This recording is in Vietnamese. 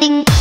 ding